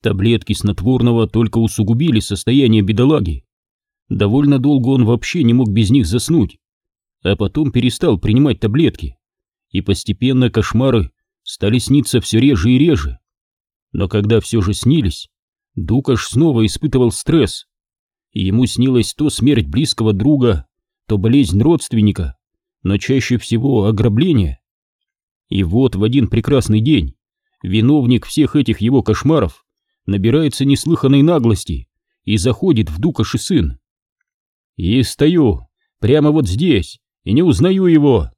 Таблетки снотворного только усугубили состояние бедолаги. Довольно долго он вообще не мог без них заснуть, а потом перестал принимать таблетки, и постепенно кошмары стали сниться все реже и реже. Но когда все же снились, Дукаш снова испытывал стресс, ему снилась то смерть близкого друга, то болезнь родственника, но чаще всего ограбление. И вот в один прекрасный день виновник всех этих его кошмаров набирается неслыханной наглости и заходит в Дукаш сын. И стою прямо вот здесь и не узнаю его.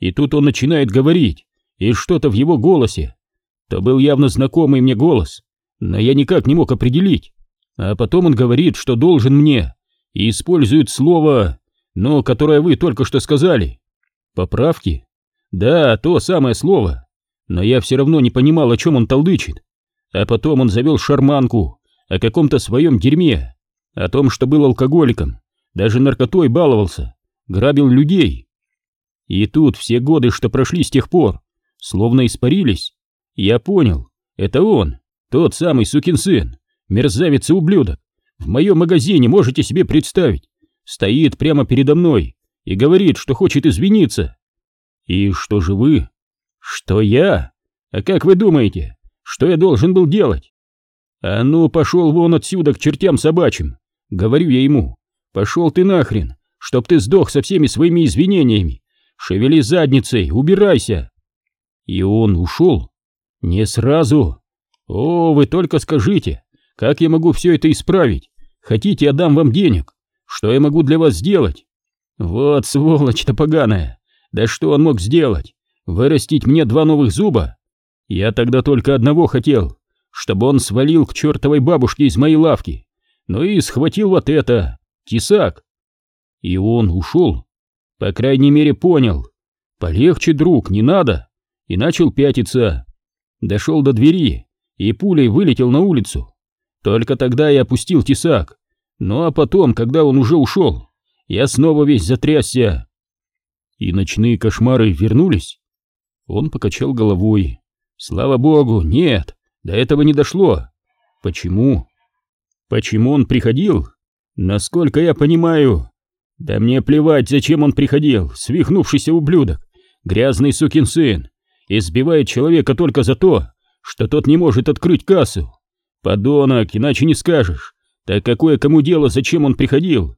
И тут он начинает говорить, и что-то в его голосе. То был явно знакомый мне голос, но я никак не мог определить. А потом он говорит, что должен мне, и использует слово, но которое вы только что сказали. Поправки? Да, то самое слово. Но я все равно не понимал, о чем он толдычит. А потом он завел шарманку о каком-то своем дерьме, о том, что был алкоголиком, даже наркотой баловался, грабил людей. И тут все годы, что прошли с тех пор, словно испарились. Я понял, это он, тот самый сукин сын, мерзавец и ублюдок. В моем магазине, можете себе представить, стоит прямо передо мной и говорит, что хочет извиниться. И что же вы? Что я? А как вы думаете, что я должен был делать? А ну, пошел вон отсюда к чертям собачьим, говорю я ему. Пошел ты нахрен, чтоб ты сдох со всеми своими извинениями. Шевели задницей, убирайся. И он ушел. Не сразу. О, вы только скажите, как я могу все это исправить? Хотите, я дам вам денег. Что я могу для вас сделать? Вот сволочь-то поганая. Да что он мог сделать? Вырастить мне два новых зуба? Я тогда только одного хотел, чтобы он свалил к чертовой бабушке из моей лавки. Ну и схватил вот это. Тесак. И он ушел. По крайней мере, понял. Полегче, друг, не надо. И начал пятиться. Дошел до двери и пулей вылетел на улицу. Только тогда я опустил тесак. Ну а потом, когда он уже ушел, я снова весь затрясся. И ночные кошмары вернулись. Он покачал головой. Слава богу, нет, до этого не дошло. Почему? Почему он приходил? Насколько я понимаю... Да мне плевать, зачем он приходил, свихнувшийся ублюдок, грязный сукин сын, избивает человека только за то, что тот не может открыть кассу. Подонок, иначе не скажешь. Так какое кому дело, зачем он приходил?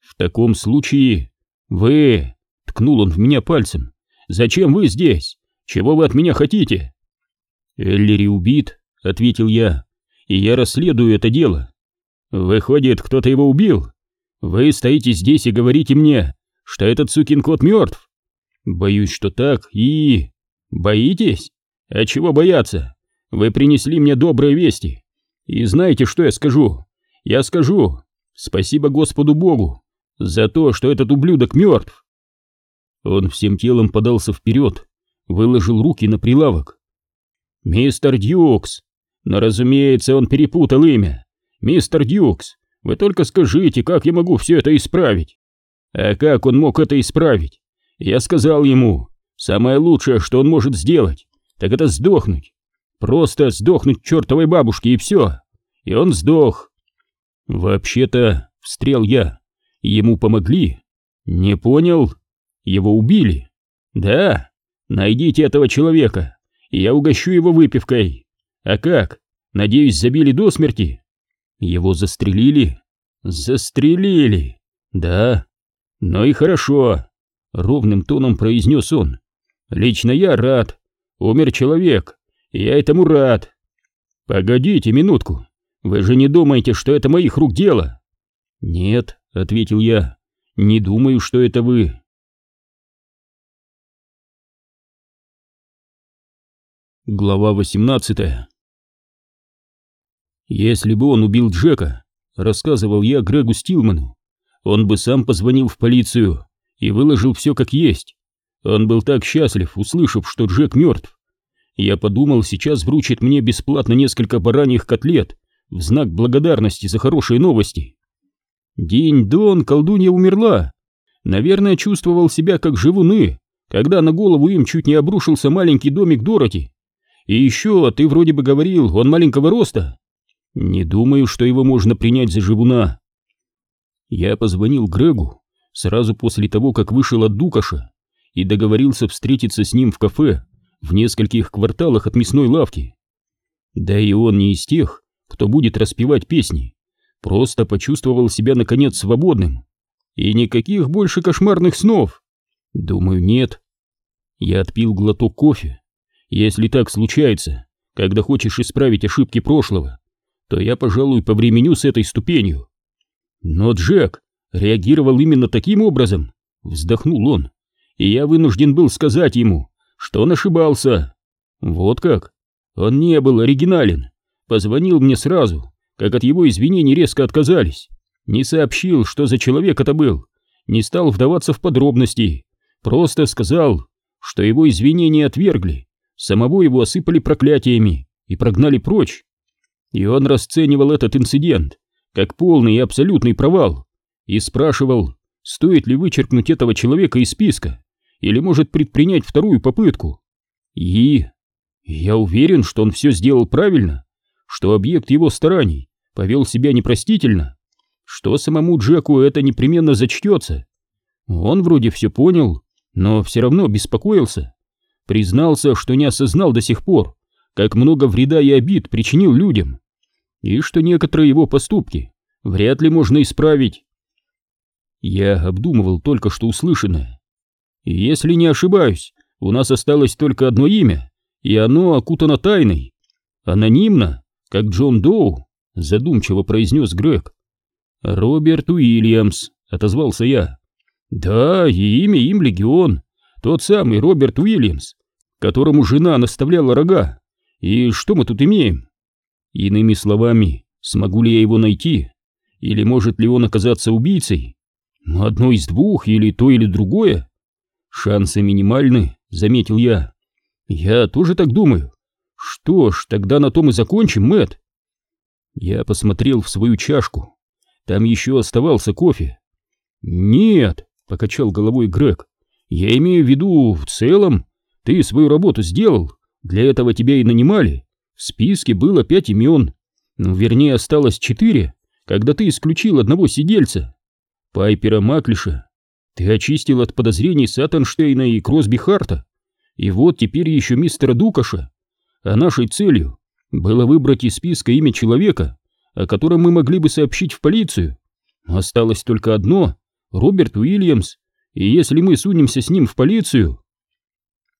В таком случае... Вы... Ткнул он в меня пальцем. Зачем вы здесь? Чего вы от меня хотите? Эллири убит, ответил я, и я расследую это дело. Выходит, кто-то его убил? Вы стоите здесь и говорите мне, что этот сукин кот мертв? Боюсь, что так, и... Боитесь? А чего бояться? Вы принесли мне добрые вести. И знаете, что я скажу? Я скажу, спасибо Господу Богу за то, что этот ублюдок мертв. Он всем телом подался вперед, выложил руки на прилавок. «Мистер Дьюкс!» Но, разумеется, он перепутал имя. «Мистер Дьюкс, вы только скажите, как я могу все это исправить?» А как он мог это исправить? Я сказал ему, самое лучшее, что он может сделать, так это сдохнуть. Просто сдохнуть к чертовой бабушке и все. И он сдох. Вообще-то, встрял я, ему помогли. Не понял? Его убили. Да, найдите этого человека, и я угощу его выпивкой. А как? Надеюсь, забили до смерти? Его застрелили? Застрелили. Да. Ну и хорошо. Ровным тоном произнес он. Лично я рад. Умер человек. Я этому рад. Погодите минутку. Вы же не думаете, что это моих рук дело? Нет, ответил я. Не думаю, что это вы. Глава 18 Если бы он убил Джека, рассказывал я Грегу Стилману, он бы сам позвонил в полицию и выложил все как есть. Он был так счастлив, услышав, что Джек мертв. Я подумал, сейчас вручит мне бесплатно несколько бараньих котлет в знак благодарности за хорошие новости. День-дон колдунья умерла. Наверное, чувствовал себя как живуны, когда на голову им чуть не обрушился маленький домик Дороти. И еще, ты вроде бы говорил, он маленького роста. Не думаю, что его можно принять за живуна. Я позвонил Грегу сразу после того, как вышел от Дукаша, и договорился встретиться с ним в кафе в нескольких кварталах от мясной лавки. Да и он не из тех, кто будет распевать песни, просто почувствовал себя наконец свободным. И никаких больше кошмарных снов. Думаю, нет. Я отпил глоток кофе. Если так случается, когда хочешь исправить ошибки прошлого, то я, пожалуй, повременю с этой ступенью. Но Джек реагировал именно таким образом, вздохнул он, и я вынужден был сказать ему, что он ошибался. Вот как? Он не был оригинален, позвонил мне сразу, как от его извинений резко отказались, не сообщил, что за человек это был, не стал вдаваться в подробности, просто сказал, что его извинения отвергли, самого его осыпали проклятиями и прогнали прочь. И он расценивал этот инцидент как полный и абсолютный провал и спрашивал, стоит ли вычеркнуть этого человека из списка или может предпринять вторую попытку. И я уверен, что он все сделал правильно, что объект его стараний повел себя непростительно, что самому Джеку это непременно зачтется. Он вроде все понял, но все равно беспокоился. Признался, что не осознал до сих пор, как много вреда и обид причинил людям и что некоторые его поступки вряд ли можно исправить. Я обдумывал только что услышанное. Если не ошибаюсь, у нас осталось только одно имя, и оно окутано тайной. Анонимно, как Джон Доу, задумчиво произнес Грег. Роберт Уильямс, отозвался я. Да, и имя им Легион, тот самый Роберт Уильямс, которому жена наставляла рога. И что мы тут имеем? Иными словами, смогу ли я его найти? Или может ли он оказаться убийцей? Одно из двух, или то, или другое? Шансы минимальны, заметил я. Я тоже так думаю. Что ж, тогда на том и закончим, Мэт. Я посмотрел в свою чашку. Там еще оставался кофе. Нет, покачал головой Грег. Я имею в виду, в целом, ты свою работу сделал. Для этого тебя и нанимали. В списке было пять имен, ну, вернее, осталось четыре, когда ты исключил одного сидельца. Пайпера Маклиша. Ты очистил от подозрений Саттенштейна и Кросби Харта. И вот теперь еще мистера Дукаша. А нашей целью было выбрать из списка имя человека, о котором мы могли бы сообщить в полицию. Осталось только одно — Роберт Уильямс, и если мы сунемся с ним в полицию...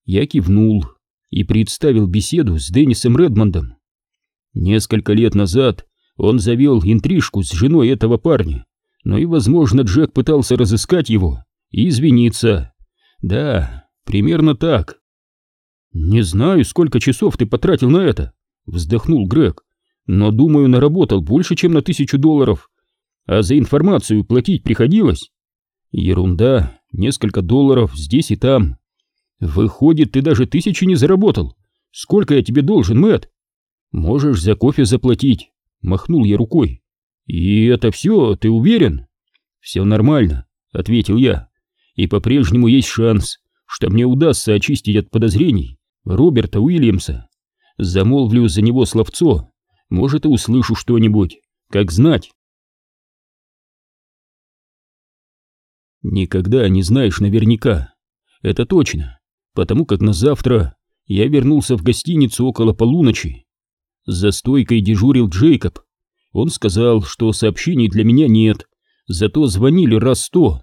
Я кивнул и представил беседу с Деннисом Редмондом. Несколько лет назад он завел интрижку с женой этого парня, но и, возможно, Джек пытался разыскать его и извиниться. Да, примерно так. «Не знаю, сколько часов ты потратил на это», — вздохнул Грег, «но, думаю, наработал больше, чем на тысячу долларов. А за информацию платить приходилось?» «Ерунда, несколько долларов здесь и там. Выходит, ты даже тысячи не заработал. Сколько я тебе должен, Мэт? Можешь за кофе заплатить, махнул я рукой. И это все, ты уверен? Все нормально, ответил я. И по-прежнему есть шанс, что мне удастся очистить от подозрений Роберта Уильямса. Замолвлю за него словцо, может и услышу что-нибудь, как знать. Никогда не знаешь наверняка, это точно потому как на завтра я вернулся в гостиницу около полуночи. За стойкой дежурил Джейкоб. Он сказал, что сообщений для меня нет, зато звонили раз сто.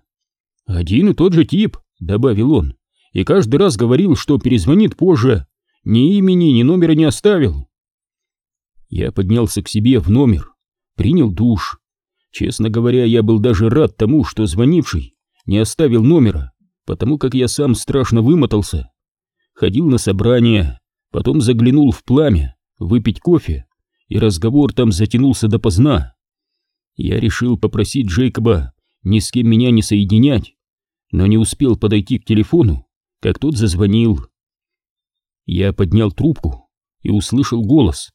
«Один и тот же тип», — добавил он, и каждый раз говорил, что перезвонит позже, ни имени, ни номера не оставил. Я поднялся к себе в номер, принял душ. Честно говоря, я был даже рад тому, что звонивший не оставил номера потому как я сам страшно вымотался. Ходил на собрание, потом заглянул в пламя, выпить кофе, и разговор там затянулся допоздна. Я решил попросить Джейкоба ни с кем меня не соединять, но не успел подойти к телефону, как тот зазвонил. Я поднял трубку и услышал голос.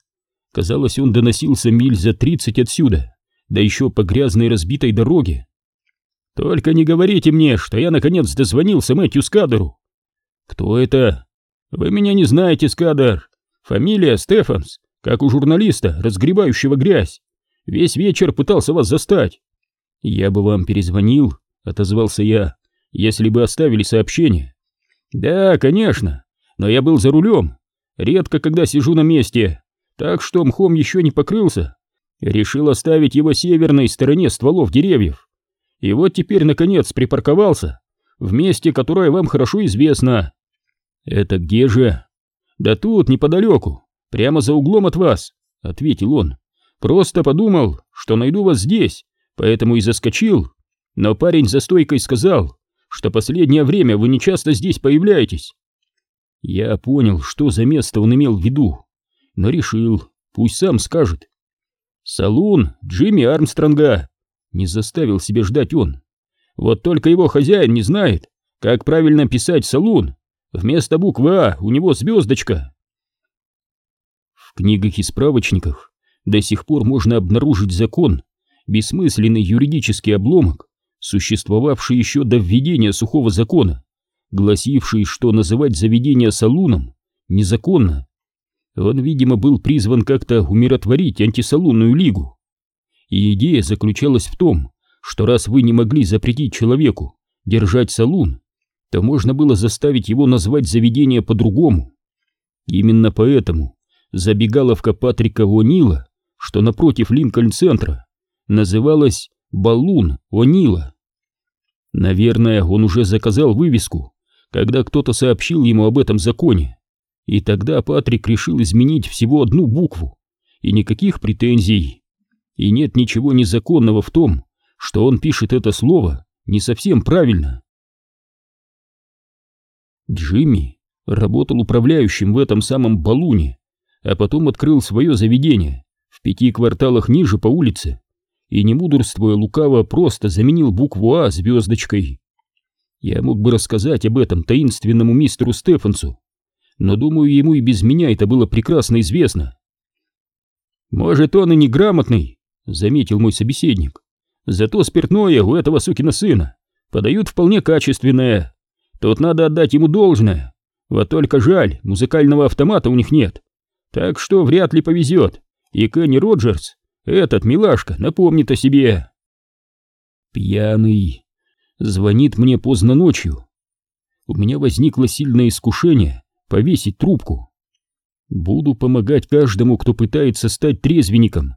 Казалось, он доносился миль за тридцать отсюда, да еще по грязной разбитой дороге. Только не говорите мне, что я наконец дозвонился Мэтью Скадеру. Кто это? Вы меня не знаете, Скадер. Фамилия Стефанс. как у журналиста, разгребающего грязь. Весь вечер пытался вас застать. Я бы вам перезвонил, отозвался я, если бы оставили сообщение. Да, конечно, но я был за рулем. Редко когда сижу на месте, так что мхом еще не покрылся. Решил оставить его северной стороне стволов деревьев. И вот теперь, наконец, припарковался в месте, которое вам хорошо известно. Это где же? Да тут, неподалеку, прямо за углом от вас, ответил он. Просто подумал, что найду вас здесь, поэтому и заскочил. Но парень за стойкой сказал, что последнее время вы нечасто здесь появляетесь. Я понял, что за место он имел в виду, но решил, пусть сам скажет. Салун Джимми Армстронга. Не заставил себе ждать он. Вот только его хозяин не знает, как правильно писать салун. Вместо буквы А у него звездочка. В книгах и справочниках до сих пор можно обнаружить закон, бессмысленный юридический обломок, существовавший еще до введения сухого закона, гласивший, что называть заведение салуном незаконно. Он, видимо, был призван как-то умиротворить антисалунную лигу. И идея заключалась в том, что раз вы не могли запретить человеку держать салун, то можно было заставить его назвать заведение по-другому. Именно поэтому забегаловка Патрика О'Нила, что напротив Линкольн-центра, называлась «Баллун О'Нила». Наверное, он уже заказал вывеску, когда кто-то сообщил ему об этом законе. И тогда Патрик решил изменить всего одну букву, и никаких претензий. И нет ничего незаконного в том, что он пишет это слово не совсем правильно. Джимми работал управляющим в этом самом Балуне, а потом открыл свое заведение в пяти кварталах ниже по улице и, не мудрствуя лукаво, просто заменил букву А звездочкой. Я мог бы рассказать об этом таинственному мистеру Стефансу, но, думаю, ему и без меня это было прекрасно известно. «Может, он и неграмотный», — заметил мой собеседник. «Зато спиртное у этого сукина сына подают вполне качественное. Тут надо отдать ему должное. Вот только жаль, музыкального автомата у них нет. Так что вряд ли повезет. И Кенни Роджерс, этот милашка, напомнит о себе». Пьяный. Звонит мне поздно ночью. У меня возникло сильное искушение повесить трубку. Буду помогать каждому, кто пытается стать трезвенником,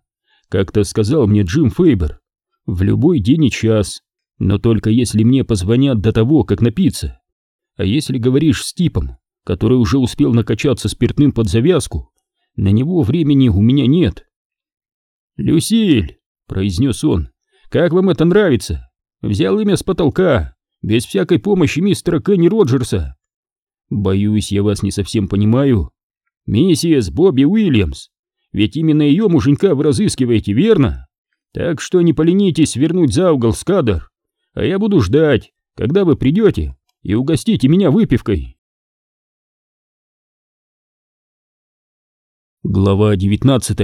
как-то сказал мне Джим Фейбер, в любой день и час, но только если мне позвонят до того, как напиться. А если говоришь с типом, который уже успел накачаться спиртным под завязку, на него времени у меня нет. «Люсиль», — произнес он, — «как вам это нравится? Взял имя с потолка, без всякой помощи мистера Кенни Роджерса. Боюсь, я вас не совсем понимаю. Миссис Бобби Уильямс, ведь именно ее муженька вы разыскиваете, верно? Так что не поленитесь вернуть за угол скадр, а я буду ждать, когда вы придете и угостите меня выпивкой. Глава 19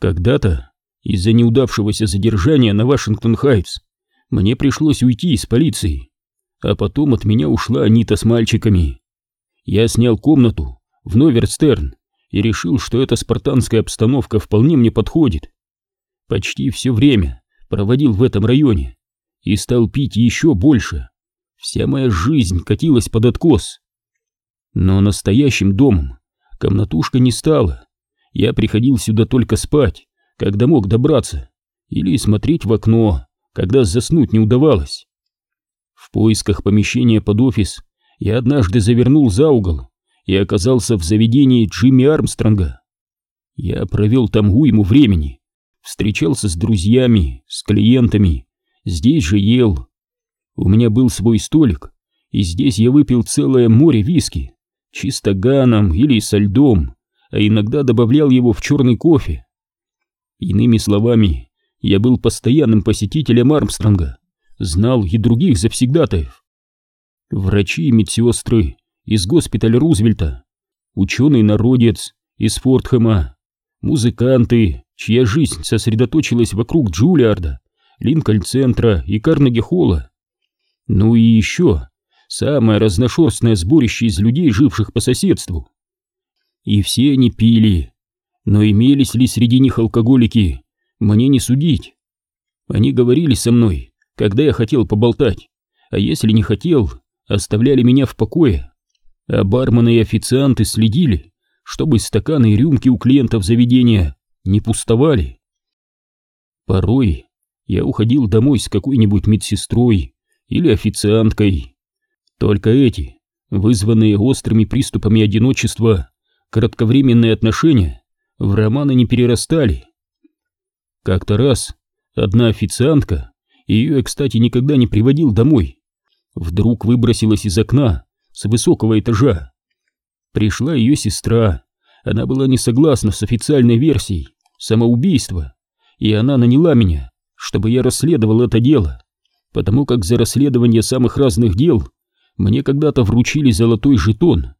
Когда-то, из-за неудавшегося задержания на Вашингтон-Хайтс, мне пришлось уйти из полиции а потом от меня ушла Анита с мальчиками. Я снял комнату в Новерстерн и решил, что эта спартанская обстановка вполне мне подходит. Почти все время проводил в этом районе и стал пить еще больше. Вся моя жизнь катилась под откос. Но настоящим домом комнатушка не стала. Я приходил сюда только спать, когда мог добраться, или смотреть в окно, когда заснуть не удавалось. В поисках помещения под офис я однажды завернул за угол и оказался в заведении Джимми Армстронга. Я провел там уйму времени, встречался с друзьями, с клиентами, здесь же ел. У меня был свой столик, и здесь я выпил целое море виски, чисто ганом или со льдом, а иногда добавлял его в черный кофе. Иными словами, я был постоянным посетителем Армстронга, знал и других завсегдатаев. Врачи и медсестры из госпиталя Рузвельта, ученый-народец из Фортхэма, музыканты, чья жизнь сосредоточилась вокруг Джулиарда, Линкольн-центра и Карнеги-холла. Ну и еще самое разношерстное сборище из людей, живших по соседству. и все они пили. Но имелись ли среди них алкоголики, мне не судить. Они говорили со мной, когда я хотел поболтать, а если не хотел, оставляли меня в покое. А бармены и официанты следили, чтобы стаканы и рюмки у клиентов заведения не пустовали. Порой я уходил домой с какой-нибудь медсестрой или официанткой. Только эти, вызванные острыми приступами одиночества, кратковременные отношения в романы не перерастали. Как-то раз одна официантка, ее я, кстати, никогда не приводил домой, вдруг выбросилась из окна с высокого этажа. Пришла ее сестра, она была не согласна с официальной версией самоубийства, и она наняла меня, чтобы я расследовал это дело, потому как за расследование самых разных дел мне когда-то вручили золотой жетон.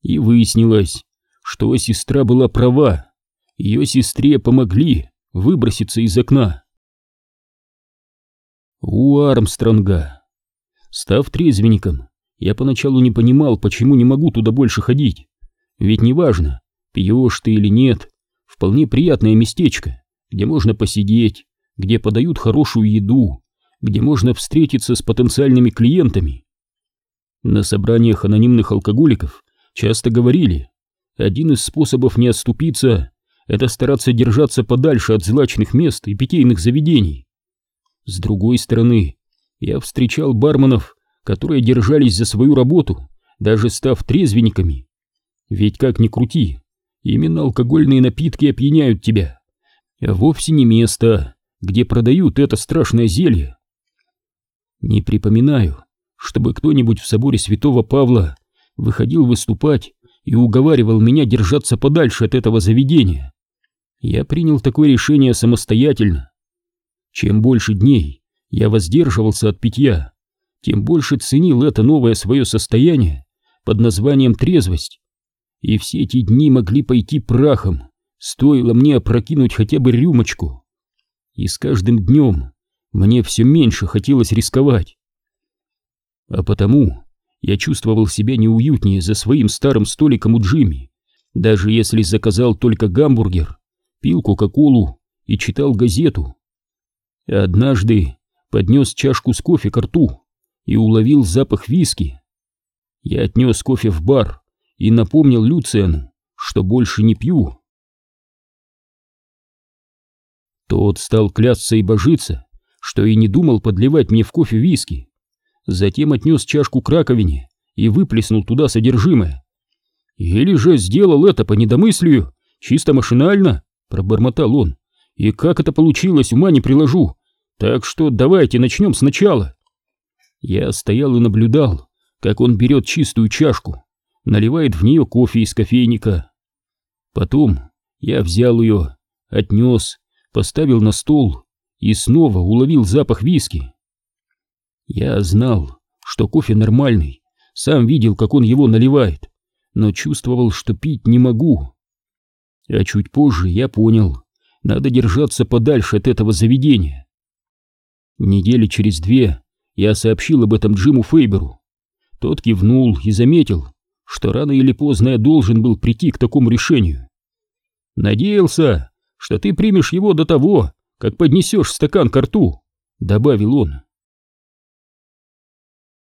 И выяснилось, что сестра была права, ее сестре помогли выброситься из окна. У Армстронга. Став трезвенником, я поначалу не понимал, почему не могу туда больше ходить. Ведь неважно, пьешь ты или нет, вполне приятное местечко, где можно посидеть, где подают хорошую еду, где можно встретиться с потенциальными клиентами. На собраниях анонимных алкоголиков часто говорили, один из способов не отступиться — это стараться держаться подальше от злачных мест и питейных заведений. С другой стороны, я встречал барменов, которые держались за свою работу, даже став трезвенниками. Ведь как ни крути, именно алкогольные напитки опьяняют тебя, а вовсе не место, где продают это страшное зелье. Не припоминаю, чтобы кто-нибудь в соборе святого Павла выходил выступать и уговаривал меня держаться подальше от этого заведения. Я принял такое решение самостоятельно. Чем больше дней я воздерживался от питья, тем больше ценил это новое свое состояние под названием трезвость. И все эти дни могли пойти прахом, стоило мне опрокинуть хотя бы рюмочку. И с каждым днем мне все меньше хотелось рисковать. А потому я чувствовал себя неуютнее за своим старым столиком у Джимми, даже если заказал только гамбургер, пил кока-колу и читал газету. Однажды поднес чашку с кофе к рту и уловил запах виски. Я отнес кофе в бар и напомнил Люциану, что больше не пью. Тот стал клясться и божиться, что и не думал подливать мне в кофе виски затем отнес чашку к раковине и выплеснул туда содержимое. «Или же сделал это по недомыслию, чисто машинально», — пробормотал он. «И как это получилось, ума не приложу. Так что давайте начнем сначала». Я стоял и наблюдал, как он берет чистую чашку, наливает в нее кофе из кофейника. Потом я взял ее, отнес, поставил на стол и снова уловил запах виски. Я знал, что кофе нормальный, сам видел, как он его наливает, но чувствовал, что пить не могу. А чуть позже я понял, надо держаться подальше от этого заведения. Недели через две я сообщил об этом Джиму Фейберу. Тот кивнул и заметил, что рано или поздно я должен был прийти к такому решению. «Надеялся, что ты примешь его до того, как поднесешь стакан ко рту», — добавил он.